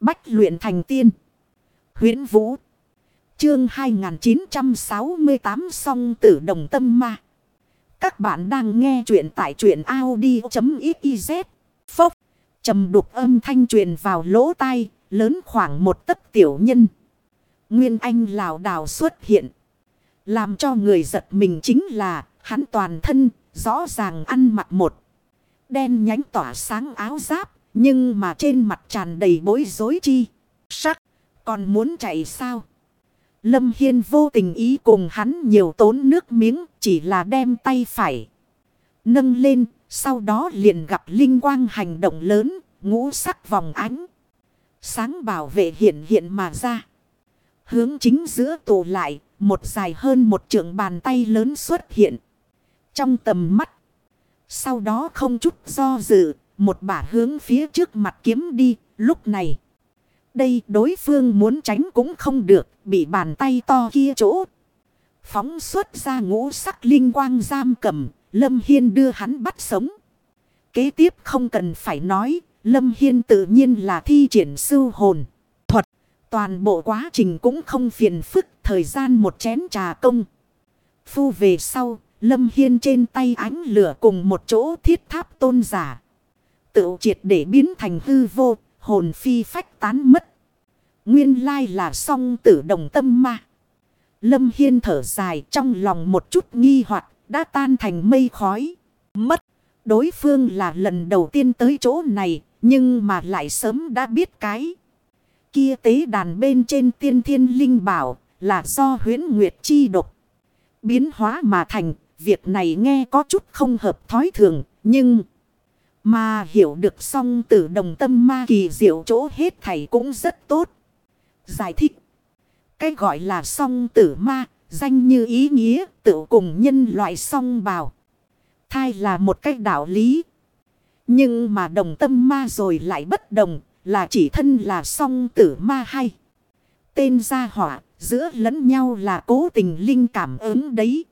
Bách luyện thành tiên. huyễn Vũ. Chương 2968 song tử đồng tâm ma. Các bạn đang nghe truyện tại truyện Audi.xyz. Phốc. trầm đục âm thanh truyền vào lỗ tai. Lớn khoảng một tấc tiểu nhân. Nguyên Anh lào đảo xuất hiện. Làm cho người giật mình chính là hắn toàn thân, rõ ràng ăn mặc một. Đen nhánh tỏa sáng áo giáp. Nhưng mà trên mặt tràn đầy bối rối chi. Sắc. Còn muốn chạy sao? Lâm Hiên vô tình ý cùng hắn nhiều tốn nước miếng. Chỉ là đem tay phải. Nâng lên. Sau đó liền gặp linh quang hành động lớn. Ngũ sắc vòng ánh. Sáng bảo vệ hiện hiện mà ra. Hướng chính giữa tụ lại. Một dài hơn một trượng bàn tay lớn xuất hiện. Trong tầm mắt. Sau đó không chút do dự. Một bả hướng phía trước mặt kiếm đi. Lúc này. Đây đối phương muốn tránh cũng không được. Bị bàn tay to kia chỗ. Phóng xuất ra ngũ sắc linh quang giam cầm. Lâm Hiên đưa hắn bắt sống. Kế tiếp không cần phải nói. Lâm Hiên tự nhiên là thi triển sư hồn. Thuật. Toàn bộ quá trình cũng không phiền phức. Thời gian một chén trà công. Phu về sau. Lâm Hiên trên tay ánh lửa cùng một chỗ thiết tháp tôn giả. Tự triệt để biến thành hư vô. Hồn phi phách tán mất. Nguyên lai là song tử đồng tâm ma. Lâm Hiên thở dài trong lòng một chút nghi hoặc, đã tan thành mây khói. Mất. Đối phương là lần đầu tiên tới chỗ này. Nhưng mà lại sớm đã biết cái. Kia tế đàn bên trên tiên thiên linh bảo là do huyến nguyệt chi độc. Biến hóa mà thành. Việc này nghe có chút không hợp thói thường. Nhưng mà hiểu được song tử đồng tâm ma kỳ diệu chỗ hết thầy cũng rất tốt. Giải thích. Cái gọi là song tử ma, danh như ý nghĩa, tự cùng nhân loại song bào. Thai là một cách đạo lý. Nhưng mà đồng tâm ma rồi lại bất đồng, là chỉ thân là song tử ma hay. Tên gia hỏa giữa lẫn nhau là cố tình linh cảm ứng đấy.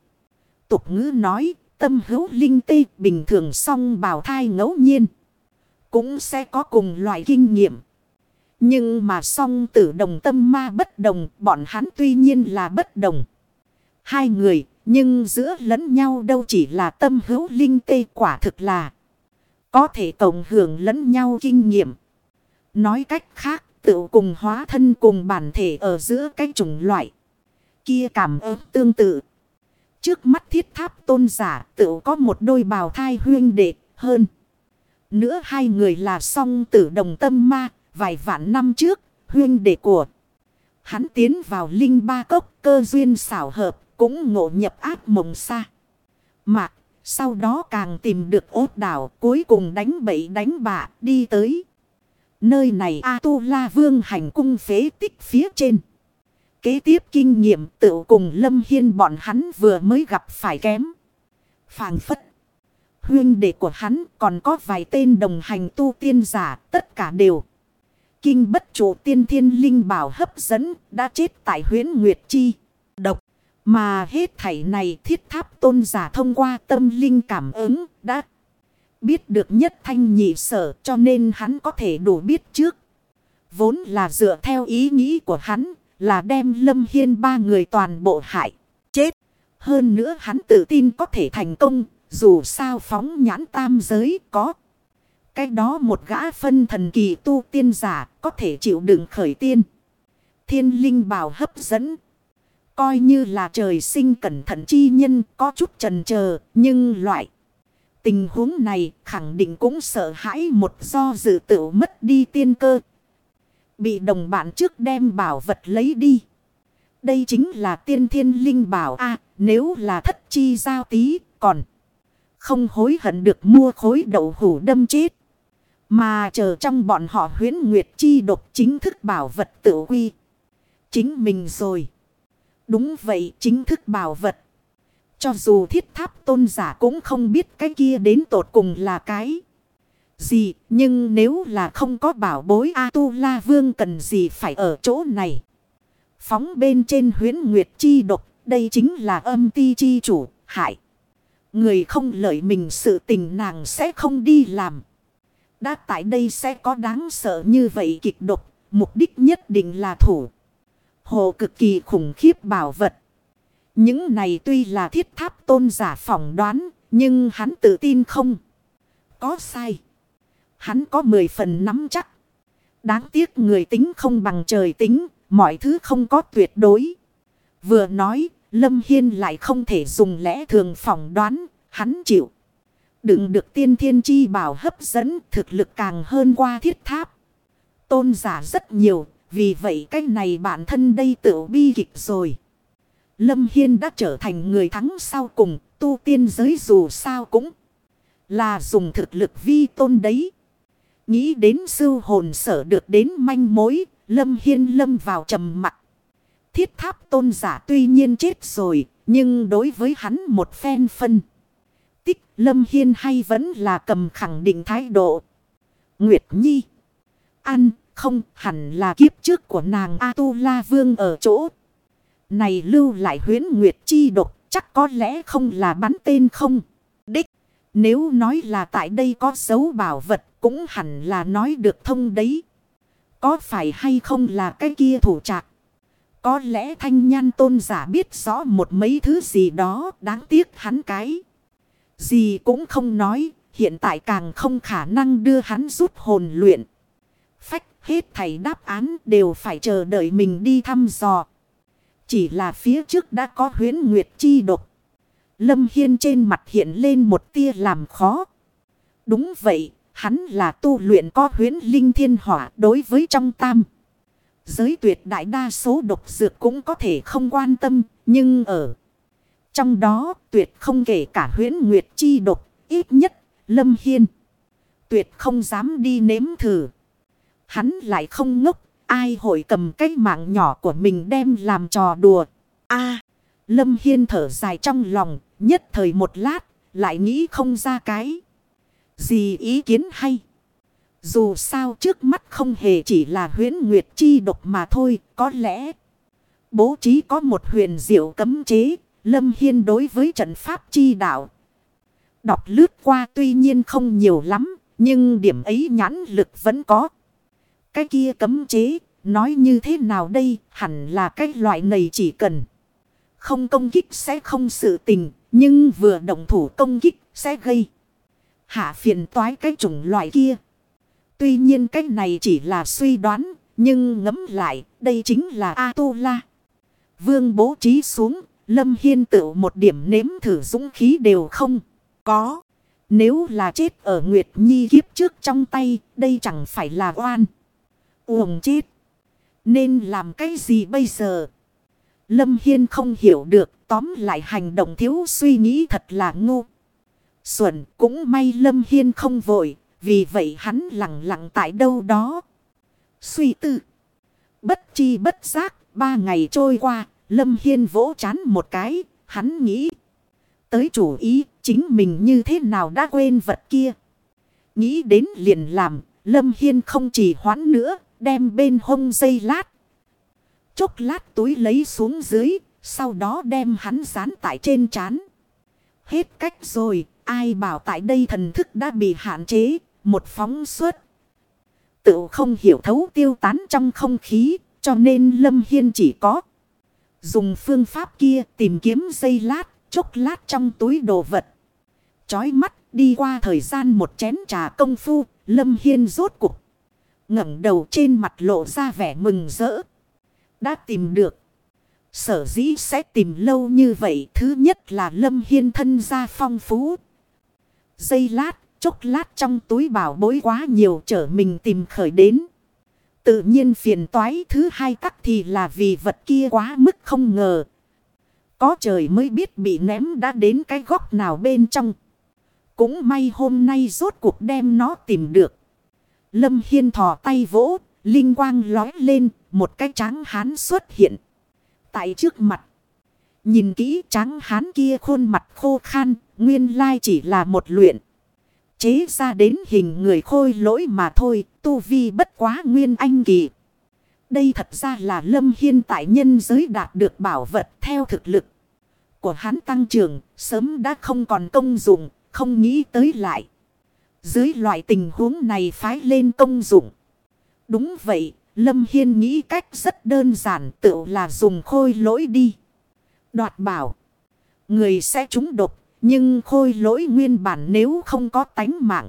Tục ngữ nói, tâm hữu linh tê bình thường song bào thai ngẫu nhiên. Cũng sẽ có cùng loại kinh nghiệm. Nhưng mà song tử đồng tâm ma bất đồng, bọn hắn tuy nhiên là bất đồng. Hai người, nhưng giữa lẫn nhau đâu chỉ là tâm hữu linh tê quả thực là. Có thể tổng hưởng lẫn nhau kinh nghiệm. Nói cách khác, tự cùng hóa thân cùng bản thể ở giữa cái chủng loại. Kia cảm ơn tương tự. Trước mắt thiết tháp tôn giả tự có một đôi bào thai huyên đệ hơn. Nữa hai người là song tử đồng tâm ma, vài vạn năm trước, huyên đệ của. Hắn tiến vào linh ba cốc cơ duyên xảo hợp, cũng ngộ nhập áp mộng xa. Mạc, sau đó càng tìm được ốt đảo, cuối cùng đánh bậy đánh bạ, đi tới. Nơi này A-tu-la vương hành cung phế tích phía trên. Kế tiếp kinh nghiệm tự cùng Lâm Hiên bọn hắn vừa mới gặp phải kém. Phàng phất. Huyên đệ của hắn còn có vài tên đồng hành tu tiên giả, tất cả đều. Kinh bất chủ tiên thiên linh bảo hấp dẫn, đã chết tại huyến Nguyệt Chi. Độc. Mà hết thảy này thiết tháp tôn giả thông qua tâm linh cảm ứng, đã biết được nhất thanh nhị sở, cho nên hắn có thể đủ biết trước. Vốn là dựa theo ý nghĩ của hắn là đem Lâm Hiên ba người toàn bộ hại, chết. Hơn nữa hắn tự tin có thể thành công, dù sao phóng nhãn tam giới có. Cái đó một gã phân thần kỳ tu tiên giả có thể chịu đựng khởi tiên. Thiên linh bảo hấp dẫn. Coi như là trời sinh cẩn thận chi nhân có chút trần chờ nhưng loại. Tình huống này khẳng định cũng sợ hãi một do dự tự mất đi tiên cơ Bị đồng bạn trước đem bảo vật lấy đi. Đây chính là tiên thiên linh bảo a, nếu là thất chi giao tí, còn không hối hận được mua khối đậu hủ đâm chết. Mà chờ trong bọn họ huyến nguyệt chi độc chính thức bảo vật tự quy. Chính mình rồi. Đúng vậy, chính thức bảo vật. Cho dù thiết tháp tôn giả cũng không biết cái kia đến tột cùng là cái gì, nhưng nếu là không có bảo bối A-tu-la vương cần gì phải ở chỗ này. Phóng bên trên huyến nguyệt chi độc, đây chính là âm ti chi chủ, hại. Người không lợi mình sự tình nàng sẽ không đi làm. Đã tại đây sẽ có đáng sợ như vậy kịch độc, mục đích nhất định là thủ. Hồ cực kỳ khủng khiếp bảo vật. Những này tuy là thiết tháp tôn giả phỏng đoán, nhưng hắn tự tin không. Có sai. Hắn có mười phần nắm chắc. Đáng tiếc người tính không bằng trời tính, mọi thứ không có tuyệt đối. Vừa nói, Lâm Hiên lại không thể dùng lẽ thường phỏng đoán, hắn chịu. Đừng được tiên thiên chi bảo hấp dẫn thực lực càng hơn qua thiết tháp. Tôn giả rất nhiều, vì vậy cái này bản thân đây tự bi kịch rồi. Lâm Hiên đã trở thành người thắng sau cùng, tu tiên giới dù sao cũng là dùng thực lực vi tôn đấy. Nghĩ đến sư hồn sở được đến manh mối, Lâm Hiên lâm vào trầm mặt. Thiết tháp tôn giả tuy nhiên chết rồi, nhưng đối với hắn một phen phân. Tích Lâm Hiên hay vẫn là cầm khẳng định thái độ. Nguyệt Nhi. Ăn, không hẳn là kiếp trước của nàng A-tu-la vương ở chỗ. Này lưu lại huyến Nguyệt Chi độc, chắc có lẽ không là bắn tên không. Đích, nếu nói là tại đây có dấu bảo vật, cũng hẳn là nói được thông đấy. Có phải hay không là cái kia thủ trạc? Có lẽ thanh nhan tôn giả biết rõ một mấy thứ gì đó đáng tiếc hắn cái. Gì cũng không nói, hiện tại càng không khả năng đưa hắn rút hồn luyện. Phách hết thầy đáp án đều phải chờ đợi mình đi thăm dò. Chỉ là phía trước đã có huyến nguyệt chi độc. Lâm Hiên trên mặt hiện lên một tia làm khó. Đúng vậy, hắn là tu luyện có huyến linh thiên hỏa đối với trong tam. Giới tuyệt đại đa số độc dược cũng có thể không quan tâm, nhưng ở trong đó tuyệt không kể cả huyến nguyệt chi độc, ít nhất, Lâm Hiên. Tuyệt không dám đi nếm thử. Hắn lại không ngốc, ai hội cầm cái mạng nhỏ của mình đem làm trò đùa. a Lâm Hiên thở dài trong lòng, nhất thời một lát, lại nghĩ không ra cái. Gì ý kiến hay? Dù sao trước mắt không hề chỉ là huyến nguyệt chi độc mà thôi, có lẽ bố trí có một huyền diệu cấm chế, Lâm Hiên đối với trận pháp chi đạo. Đọc lướt qua tuy nhiên không nhiều lắm, nhưng điểm ấy nhãn lực vẫn có. Cái kia cấm chế, nói như thế nào đây, hẳn là cái loại này chỉ cần. Không công kích sẽ không sự tình, nhưng vừa động thủ công kích sẽ gây. Hạ phiền toái cái chủng loại kia. Tuy nhiên cái này chỉ là suy đoán, nhưng ngẫm lại, đây chính là A-tu-la. Vương bố trí xuống, Lâm Hiên tự một điểm nếm thử dũng khí đều không có. Nếu là chết ở Nguyệt Nhi kiếp trước trong tay, đây chẳng phải là oan. Uổng chết. Nên làm cái gì bây giờ? Lâm Hiên không hiểu được, tóm lại hành động thiếu suy nghĩ thật là ngu. Xuẩn cũng may Lâm Hiên không vội, vì vậy hắn lặng lặng tại đâu đó. Suy tư. Bất chi bất giác, ba ngày trôi qua, Lâm Hiên vỗ chán một cái, hắn nghĩ. Tới chủ ý, chính mình như thế nào đã quên vật kia. Nghĩ đến liền làm, Lâm Hiên không chỉ hoãn nữa, đem bên hông dây lát. Chốc lát túi lấy xuống dưới, sau đó đem hắn dán tại trên chán. Hết cách rồi, ai bảo tại đây thần thức đã bị hạn chế, một phóng suốt. Tự không hiểu thấu tiêu tán trong không khí, cho nên Lâm Hiên chỉ có. Dùng phương pháp kia tìm kiếm dây lát, chốc lát trong túi đồ vật. Chói mắt đi qua thời gian một chén trà công phu, Lâm Hiên rốt cục. ngẩng đầu trên mặt lộ ra vẻ mừng rỡ. Đã tìm được. Sở dĩ sẽ tìm lâu như vậy. Thứ nhất là Lâm Hiên thân gia phong phú. Dây lát, chốc lát trong túi bảo bối quá nhiều trở mình tìm khởi đến. Tự nhiên phiền toái thứ hai tắc thì là vì vật kia quá mức không ngờ. Có trời mới biết bị ném đã đến cái góc nào bên trong. Cũng may hôm nay rốt cuộc đem nó tìm được. Lâm Hiên thò tay vỗ, linh quang lói lên, một cái trắng hán xuất hiện. Tại trước mặt, nhìn kỹ trắng hán kia khuôn mặt khô khan, nguyên lai chỉ là một luyện. Chế ra đến hình người khôi lỗi mà thôi, tu vi bất quá nguyên anh kỳ. Đây thật ra là lâm hiên tại nhân giới đạt được bảo vật theo thực lực. Của hắn tăng trưởng, sớm đã không còn công dụng, không nghĩ tới lại. Dưới loại tình huống này phái lên công dụng. Đúng vậy, Lâm Hiên nghĩ cách rất đơn giản tự là dùng khôi lỗi đi. Đoạt bảo. Người sẽ trúng độc. Nhưng khôi lỗi nguyên bản nếu không có tánh mạng.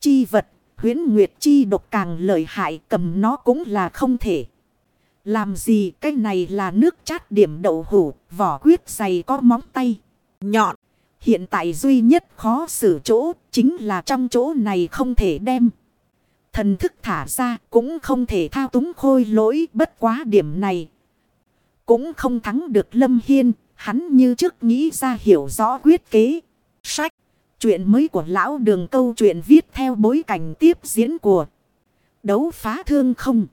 Chi vật huyến nguyệt chi độc càng lợi hại cầm nó cũng là không thể. Làm gì cái này là nước chát điểm đậu hủ, vỏ quyết dày có móng tay, nhọn. Hiện tại duy nhất khó xử chỗ chính là trong chỗ này không thể đem. Thần thức thả ra cũng không thể thao túng khôi lỗi bất quá điểm này. Cũng không thắng được Lâm Hiên, hắn như trước nghĩ ra hiểu rõ quyết kế. Sách, chuyện mới của lão đường câu chuyện viết theo bối cảnh tiếp diễn của đấu phá thương không.